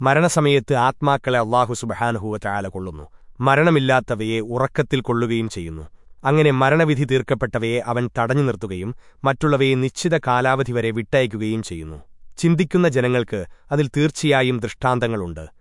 മരണസമയത്ത് ആത്മാക്കളെ അള്ളാഹു സുബഹാനുഹൂവ ചായാല കൊള്ളുന്നു. മരണമില്ലാത്തവയെ ഉറക്കത്തിൽ കൊള്ളുകയും ചെയ്യുന്നു. അങ്ങനെ മരണവിധി തീർക്കപ്പെട്ടവയെ അവൻ തടഞ്ഞു നിർത്തുകയും മറ്റുള്ളവയെ നിശ്ചിത കാലാവധി വരെ വിട്ടയക്കുകയും ചെയ്യുന്നു. ചിന്തിക്കുന്ന ജനങ്ങൾക്ക് അതിൽ തീർച്ചയായും ദൃഷ്ടാന്തങ്ങളുണ്ട്.